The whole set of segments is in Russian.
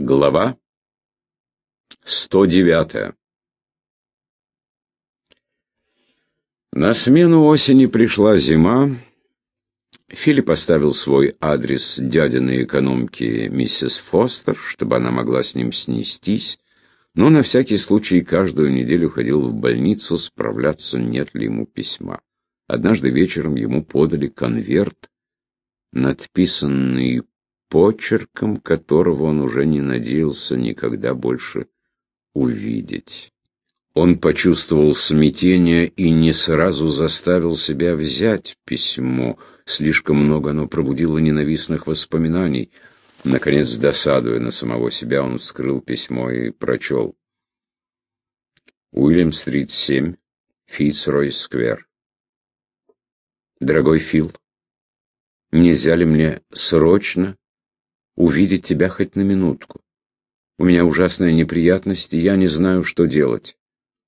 Глава 109 На смену осени пришла зима. Филипп оставил свой адрес дядиной экономки миссис Фостер, чтобы она могла с ним снестись, но на всякий случай каждую неделю ходил в больницу справляться, нет ли ему письма. Однажды вечером ему подали конверт, надписанный почерком, которого он уже не надеялся никогда больше увидеть. Он почувствовал смятение и не сразу заставил себя взять письмо. Слишком много оно пробудило ненавистных воспоминаний. Наконец, досадуя на самого себя, он вскрыл письмо и прочел. Уильям-стрит, 7, Фитцрой-сквер. Дорогой Фил, нельзя ли мне срочно увидеть тебя хоть на минутку. У меня ужасная неприятность, и я не знаю, что делать.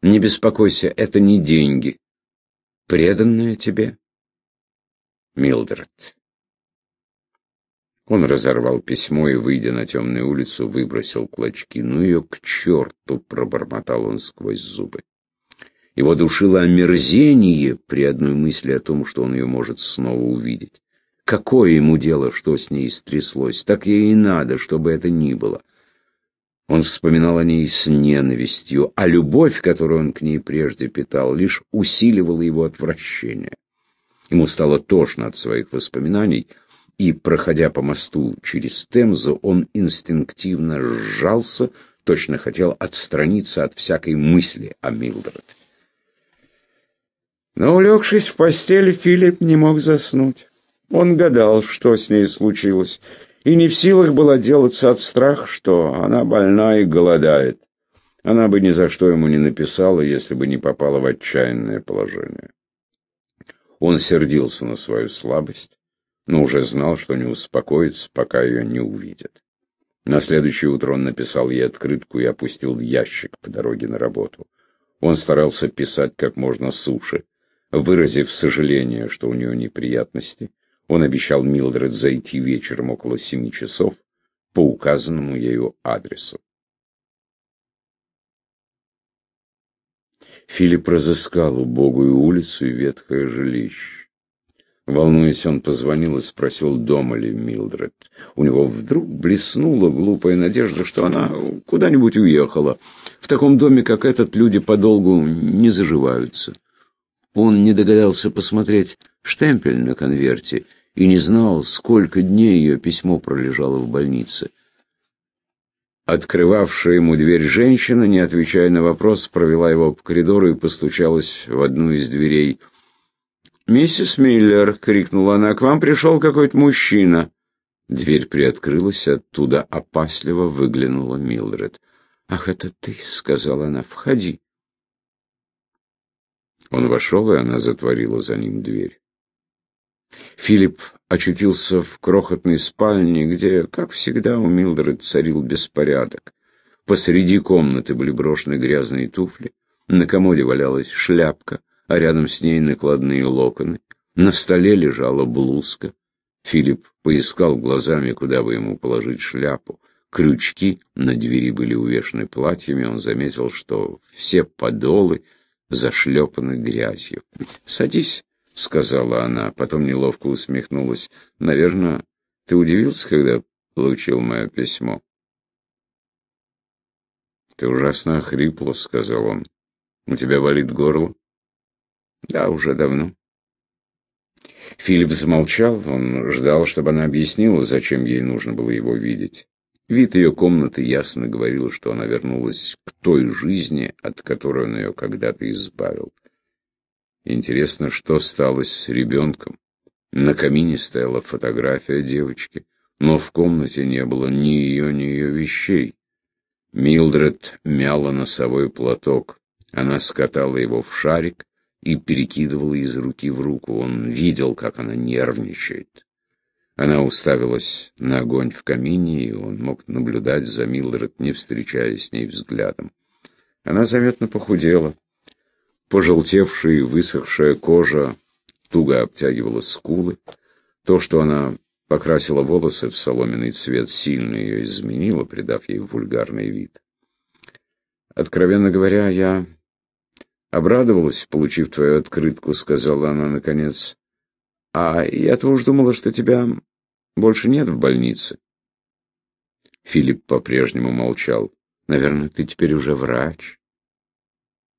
Не беспокойся, это не деньги. Преданная тебе Милдред. Он разорвал письмо и, выйдя на темную улицу, выбросил клочки. «Ну ее к черту!» — пробормотал он сквозь зубы. Его душило омерзение при одной мысли о том, что он ее может снова увидеть. Какое ему дело, что с ней стряслось? Так ей и надо, чтобы это ни было. Он вспоминал о ней с ненавистью, а любовь, которую он к ней прежде питал, лишь усиливала его отвращение. Ему стало тошно от своих воспоминаний, и, проходя по мосту через Темзу, он инстинктивно сжался, точно хотел отстраниться от всякой мысли о Милдред. Но, улегшись в постель, Филипп не мог заснуть. Он гадал, что с ней случилось, и не в силах был отделаться от страха, что она больна и голодает. Она бы ни за что ему не написала, если бы не попала в отчаянное положение. Он сердился на свою слабость, но уже знал, что не успокоится, пока ее не увидит. На следующее утро он написал ей открытку и опустил в ящик по дороге на работу. Он старался писать как можно суше, выразив сожаление, что у нее неприятности, он обещал Милдред зайти вечером около семи часов по указанному ею адресу. Филипп разыскал убогую улицу и ветхое жилище. Волнуясь, он позвонил и спросил, дома ли Милдред. У него вдруг блеснула глупая надежда, что она куда-нибудь уехала. В таком доме, как этот, люди подолгу не заживаются. Он не догадался посмотреть штемпель на конверте — и не знал, сколько дней ее письмо пролежало в больнице. Открывавшая ему дверь женщина, не отвечая на вопрос, провела его по коридору и постучалась в одну из дверей. «Миссис Миллер!» — крикнула она. «К вам пришел какой-то мужчина!» Дверь приоткрылась, оттуда опасливо выглянула Милдред. «Ах, это ты!» — сказала она. «Входи!» Он вошел, и она затворила за ним дверь. Филипп очутился в крохотной спальне, где, как всегда, у Милдред царил беспорядок. Посреди комнаты были брошены грязные туфли, на комоде валялась шляпка, а рядом с ней накладные локоны. На столе лежала блузка. Филипп поискал глазами, куда бы ему положить шляпу. Крючки на двери были увешаны платьями, он заметил, что все подолы зашлепаны грязью. «Садись», — сказала она, потом неловко усмехнулась. «Наверное, ты удивился, когда получил мое письмо?» «Ты ужасно охрипла», — сказал он. «У тебя болит горло?» «Да, уже давно». Филипп замолчал, он ждал, чтобы она объяснила, зачем ей нужно было его видеть. Вид ее комнаты ясно говорил, что она вернулась к той жизни, от которой он ее когда-то избавил. Интересно, что стало с ребенком? На камине стояла фотография девочки, но в комнате не было ни ее, ни ее вещей. Милдред мяла носовой платок. Она скатала его в шарик и перекидывала из руки в руку. Он видел, как она нервничает. Она уставилась на огонь в камине, и он мог наблюдать за Милдред, не встречаясь с ней взглядом. Она заметно похудела. Пожелтевшая и высохшая кожа туго обтягивала скулы. То, что она покрасила волосы в соломенный цвет, сильно ее изменила, придав ей вульгарный вид. «Откровенно говоря, я обрадовалась, получив твою открытку», — сказала она наконец. «А я-то уж думала, что тебя больше нет в больнице». Филипп по-прежнему молчал. «Наверное, ты теперь уже врач?»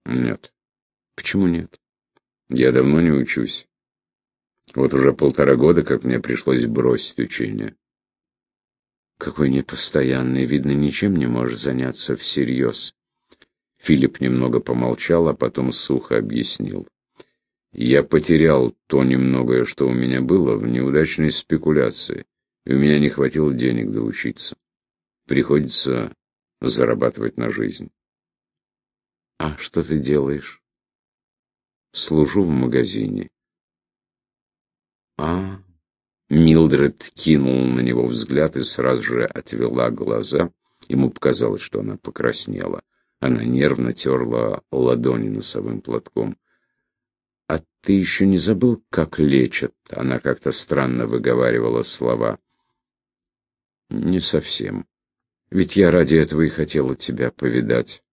«Нет». «Почему нет?» «Я давно не учусь. Вот уже полтора года, как мне пришлось бросить учение. Какой непостоянный, видно, ничем не можешь заняться всерьез. Филипп немного помолчал, а потом сухо объяснил. Я потерял то немногое, что у меня было, в неудачной спекуляции, и у меня не хватило денег доучиться. Приходится зарабатывать на жизнь. А что ты делаешь? Служу в магазине. А, Милдред кинул на него взгляд и сразу же отвела глаза. Ему показалось, что она покраснела. Она нервно терла ладони носовым платком. «А ты еще не забыл, как лечат?» Она как-то странно выговаривала слова. «Не совсем. Ведь я ради этого и хотела тебя повидать».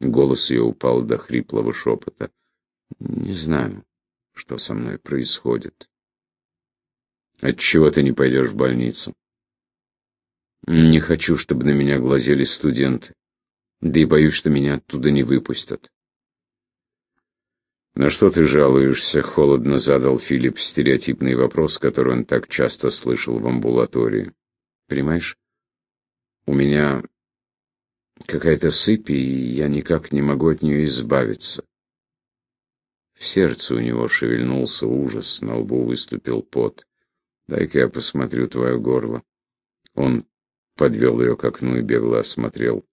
Голос ее упал до хриплого шепота. «Не знаю, что со мной происходит». Отчего ты не пойдешь в больницу? Не хочу, чтобы на меня глазели студенты. Да и боюсь, что меня оттуда не выпустят. «На что ты жалуешься?» — холодно задал Филипп стереотипный вопрос, который он так часто слышал в амбулатории. «Понимаешь, у меня какая-то сыпь, и я никак не могу от нее избавиться». В сердце у него шевельнулся ужас, на лбу выступил пот. Дай-ка я посмотрю твое горло. Он подвел ее к окну и бегло осмотрел.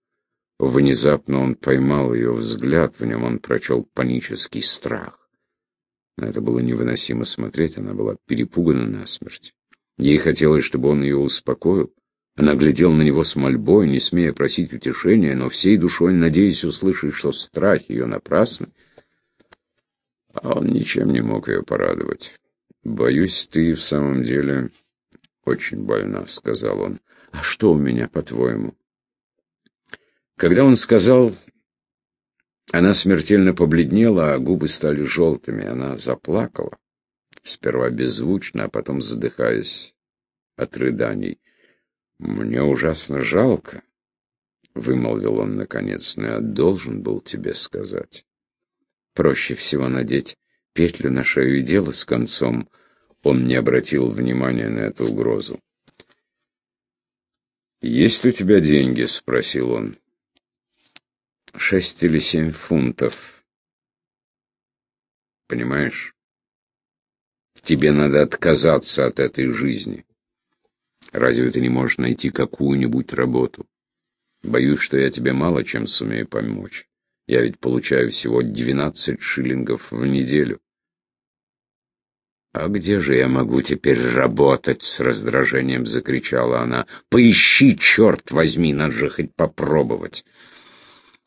Внезапно он поймал ее взгляд, в нем он прочел панический страх. На это было невыносимо смотреть, она была перепугана насмерть. Ей хотелось, чтобы он ее успокоил. Она глядела на него с мольбой, не смея просить утешения, но всей душой надеясь услышать, что страх ее напрасны. А он ничем не мог ее порадовать. «Боюсь, ты в самом деле очень больна», — сказал он. «А что у меня, по-твоему?» Когда он сказал, она смертельно побледнела, а губы стали желтыми. Она заплакала, сперва беззвучно, а потом задыхаясь от рыданий. «Мне ужасно жалко», — вымолвил он наконец, — «но я должен был тебе сказать. Проще всего надеть петлю на шею и дело с концом, он не обратил внимания на эту угрозу. «Есть у тебя деньги?» — спросил он. «Шесть или семь фунтов. Понимаешь? Тебе надо отказаться от этой жизни. Разве ты не можешь найти какую-нибудь работу? Боюсь, что я тебе мало чем сумею помочь. Я ведь получаю всего двенадцать шиллингов в неделю. «А где же я могу теперь работать?» — с раздражением закричала она. «Поищи, черт возьми, надо же хоть попробовать!»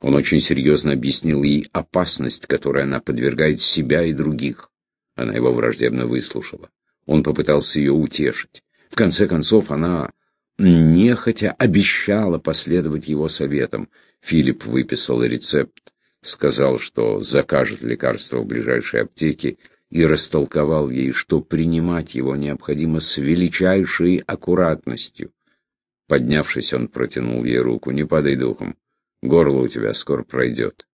Он очень серьезно объяснил ей опасность, которой она подвергает себя и других. Она его враждебно выслушала. Он попытался ее утешить. В конце концов, она нехотя обещала последовать его советам. Филипп выписал рецепт, сказал, что закажет лекарство в ближайшей аптеке и растолковал ей, что принимать его необходимо с величайшей аккуратностью. Поднявшись, он протянул ей руку. «Не падай духом. Горло у тебя скоро пройдет».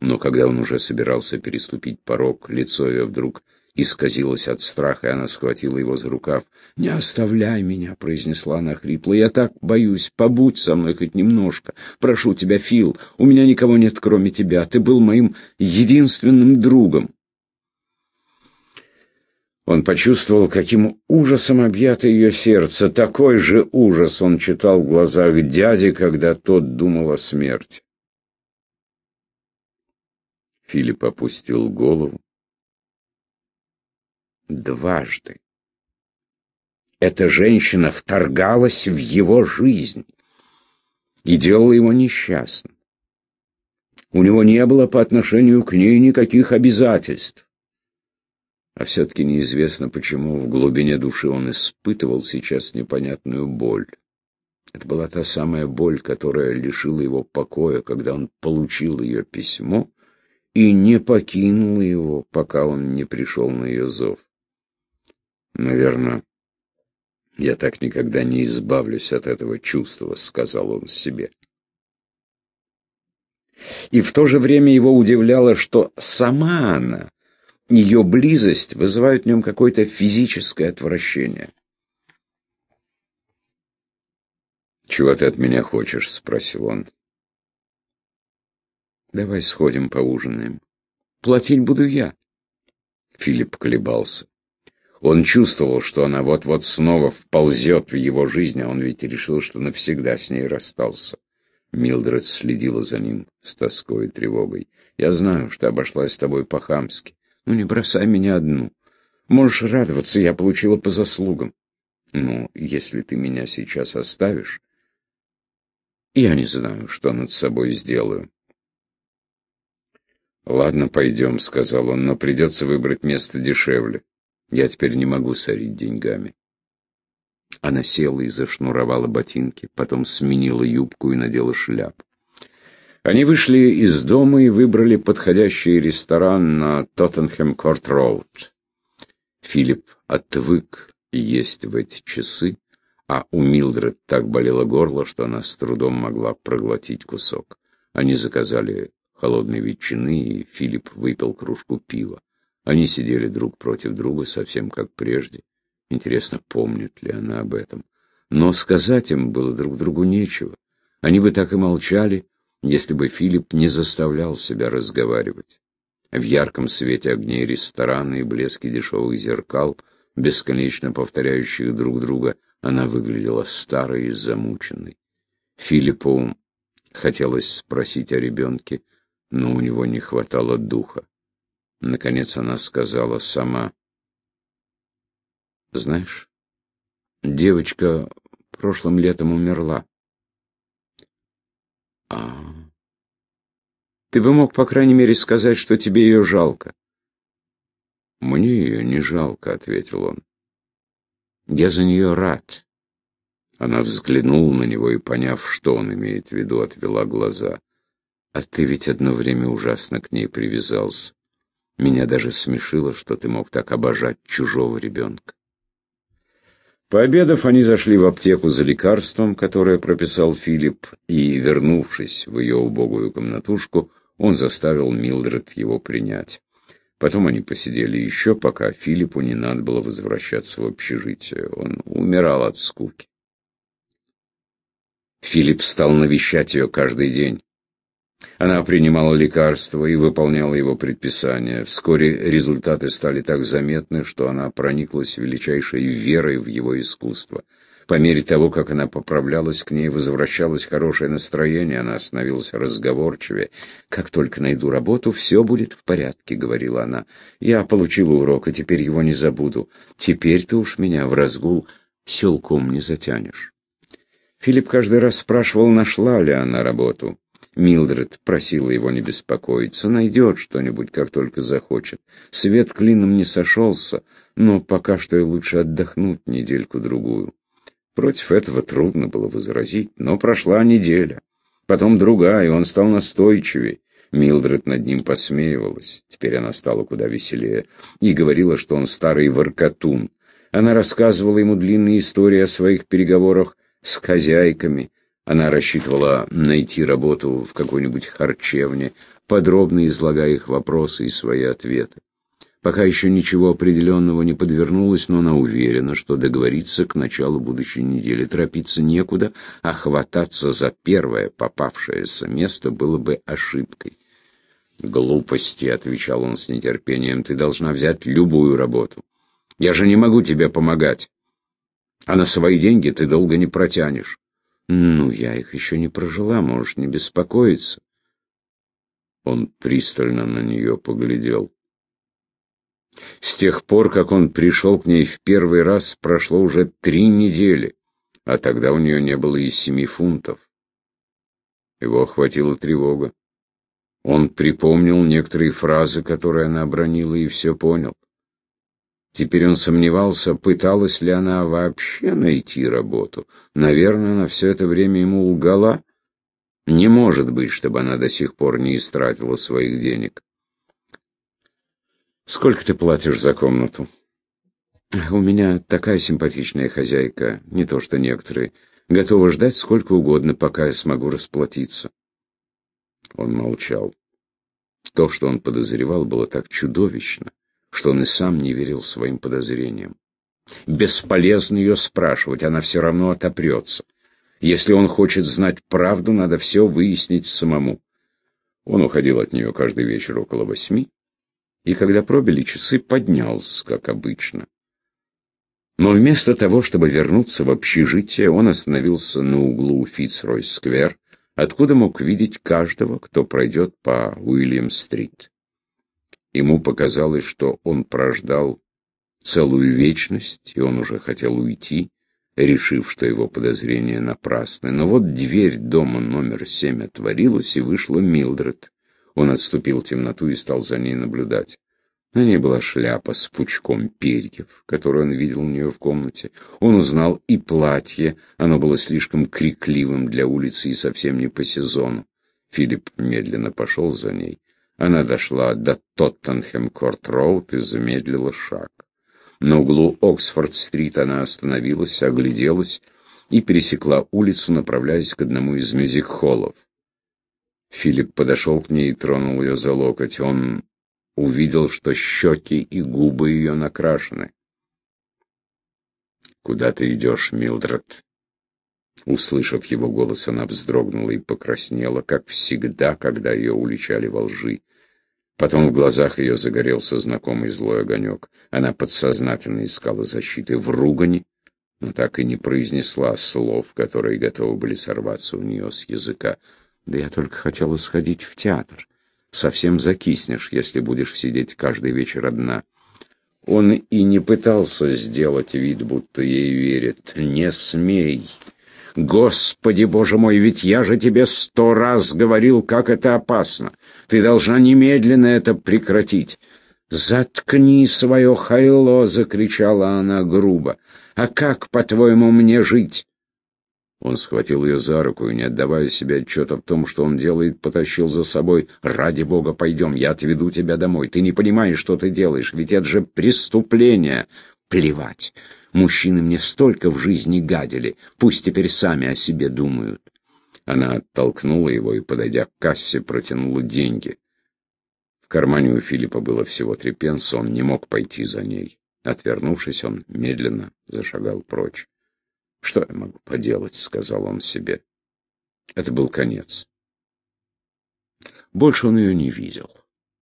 Но когда он уже собирался переступить порог, лицо ее вдруг исказилось от страха, и она схватила его за рукав. «Не оставляй меня», — произнесла она хрипло. «Я так боюсь. Побудь со мной хоть немножко. Прошу тебя, Фил, у меня никого нет, кроме тебя. Ты был моим единственным другом». Он почувствовал, каким ужасом объято ее сердце. Такой же ужас он читал в глазах дяди, когда тот думал о смерти. Филипп опустил голову. Дважды. Эта женщина вторгалась в его жизнь и делала его несчастным. У него не было по отношению к ней никаких обязательств. А все-таки неизвестно, почему в глубине души он испытывал сейчас непонятную боль. Это была та самая боль, которая лишила его покоя, когда он получил ее письмо и не покинула его, пока он не пришел на ее зов. Наверное, я так никогда не избавлюсь от этого чувства, сказал он себе. И в то же время его удивляло, что сама она, ее близость вызывает в нем какое-то физическое отвращение. «Чего ты от меня хочешь?» — спросил он. «Давай сходим поужинаем. Платить буду я». Филипп колебался. Он чувствовал, что она вот-вот снова вползет в его жизнь, а он ведь решил, что навсегда с ней расстался. Милдред следила за ним с тоской и тревогой. «Я знаю, что обошлась с тобой по-хамски. Ну, не бросай меня одну. Можешь радоваться, я получила по заслугам. Ну, если ты меня сейчас оставишь, я не знаю, что над собой сделаю». «Ладно, пойдем», — сказал он, — «но придется выбрать место дешевле. Я теперь не могу сорить деньгами». Она села и зашнуровала ботинки, потом сменила юбку и надела шляпу. Они вышли из дома и выбрали подходящий ресторан на Тоттенхэм-Корт-Роуд. Филипп отвык есть в эти часы, а у Милдред так болело горло, что она с трудом могла проглотить кусок. Они заказали холодной ветчины, и Филипп выпил кружку пива. Они сидели друг против друга, совсем как прежде. Интересно, помнит ли она об этом. Но сказать им было друг другу нечего. Они бы так и молчали, если бы Филипп не заставлял себя разговаривать. В ярком свете огней ресторана и блеске дешевых зеркал, бесконечно повторяющих друг друга, она выглядела старой и замученной. Филиппу хотелось спросить о ребенке, но у него не хватало духа. Наконец она сказала сама, знаешь, девочка прошлым летом умерла. А, ты бы мог, по крайней мере, сказать, что тебе ее жалко. Мне ее не жалко, ответил он. Я за нее рад. Она взглянула на него и, поняв, что он имеет в виду, отвела глаза. А ты ведь одно время ужасно к ней привязался. Меня даже смешило, что ты мог так обожать чужого ребенка. Пообедав, они зашли в аптеку за лекарством, которое прописал Филипп, и, вернувшись в ее убогую комнатушку, он заставил Милдред его принять. Потом они посидели еще, пока Филиппу не надо было возвращаться в общежитие. Он умирал от скуки. Филипп стал навещать ее каждый день. Она принимала лекарства и выполняла его предписания. Вскоре результаты стали так заметны, что она прониклась величайшей верой в его искусство. По мере того, как она поправлялась, к ней возвращалось хорошее настроение, она становилась разговорчивее. «Как только найду работу, все будет в порядке», — говорила она. «Я получила урок, и теперь его не забуду. Теперь ты уж меня в разгул силком не затянешь». Филипп каждый раз спрашивал, нашла ли она работу. Милдред просила его не беспокоиться, найдет что-нибудь, как только захочет. Свет клином не сошелся, но пока что и лучше отдохнуть недельку-другую. Против этого трудно было возразить, но прошла неделя. Потом другая, и он стал настойчивее. Милдред над ним посмеивалась. Теперь она стала куда веселее и говорила, что он старый воркотун. Она рассказывала ему длинные истории о своих переговорах с хозяйками, она рассчитывала найти работу в какой-нибудь харчевне, подробно излагая их вопросы и свои ответы. Пока еще ничего определенного не подвернулось, но она уверена, что договориться к началу будущей недели. Торопиться некуда, а хвататься за первое попавшееся место было бы ошибкой. «Глупости», — отвечал он с нетерпением, — «ты должна взять любую работу. Я же не могу тебе помогать. А на свои деньги ты долго не протянешь. «Ну, я их еще не прожила, можешь не беспокоиться». Он пристально на нее поглядел. С тех пор, как он пришел к ней в первый раз, прошло уже три недели, а тогда у нее не было и семи фунтов. Его охватила тревога. Он припомнил некоторые фразы, которые она обронила, и все понял. Теперь он сомневался, пыталась ли она вообще найти работу. Наверное, она все это время ему лгала. Не может быть, чтобы она до сих пор не истратила своих денег. «Сколько ты платишь за комнату?» «У меня такая симпатичная хозяйка, не то что некоторые. Готова ждать сколько угодно, пока я смогу расплатиться». Он молчал. То, что он подозревал, было так чудовищно, что он и сам не верил своим подозрениям. Бесполезно ее спрашивать, она все равно отопрется. Если он хочет знать правду, надо все выяснить самому. Он уходил от нее каждый вечер около восьми, и когда пробили часы, поднялся, как обычно. Но вместо того, чтобы вернуться в общежитие, он остановился на углу Фицрой-сквер, откуда мог видеть каждого, кто пройдет по Уильям-стрит. Ему показалось, что он прождал целую вечность, и он уже хотел уйти, решив, что его подозрения напрасны. Но вот дверь дома номер семь отворилась, и вышла Милдред. Он отступил в темноту и стал за ней наблюдать. На ней была шляпа с пучком перьев, которую он видел у нее в комнате. Он узнал и платье, оно было слишком крикливым для улицы и совсем не по сезону. Филипп медленно пошел за ней. Она дошла до Тоттенхэм-Корт-Роуд и замедлила шаг. На углу Оксфорд-стрит она остановилась, огляделась и пересекла улицу, направляясь к одному из мюзик-холлов. Филипп подошел к ней и тронул ее за локоть. Он увидел, что щеки и губы ее накрашены. «Куда ты идешь, Милдред?» Услышав его голос, она вздрогнула и покраснела, как всегда, когда ее уличали во лжи. Потом в глазах ее загорелся знакомый злой огонек. Она подсознательно искала защиты в ругани, но так и не произнесла слов, которые готовы были сорваться у нее с языка. «Да я только хотела сходить в театр совсем закиснешь, если будешь сидеть каждый вечер одна. Он и не пытался сделать вид, будто ей верит. «Не смей!» «Господи, Боже мой, ведь я же тебе сто раз говорил, как это опасно! Ты должна немедленно это прекратить!» «Заткни свое хайло!» — закричала она грубо. «А как, по-твоему, мне жить? Он схватил ее за руку и, не отдавая себе отчета в том, что он делает, потащил за собой. «Ради бога, пойдем, я отведу тебя домой. Ты не понимаешь, что ты делаешь, ведь это же преступление!» «Плевать! Мужчины мне столько в жизни гадили, пусть теперь сами о себе думают». Она оттолкнула его и, подойдя к кассе, протянула деньги. В кармане у Филиппа было всего три пенса, он не мог пойти за ней. Отвернувшись, он медленно зашагал прочь. «Что я могу поделать?» — сказал он себе. Это был конец. Больше он ее не видел.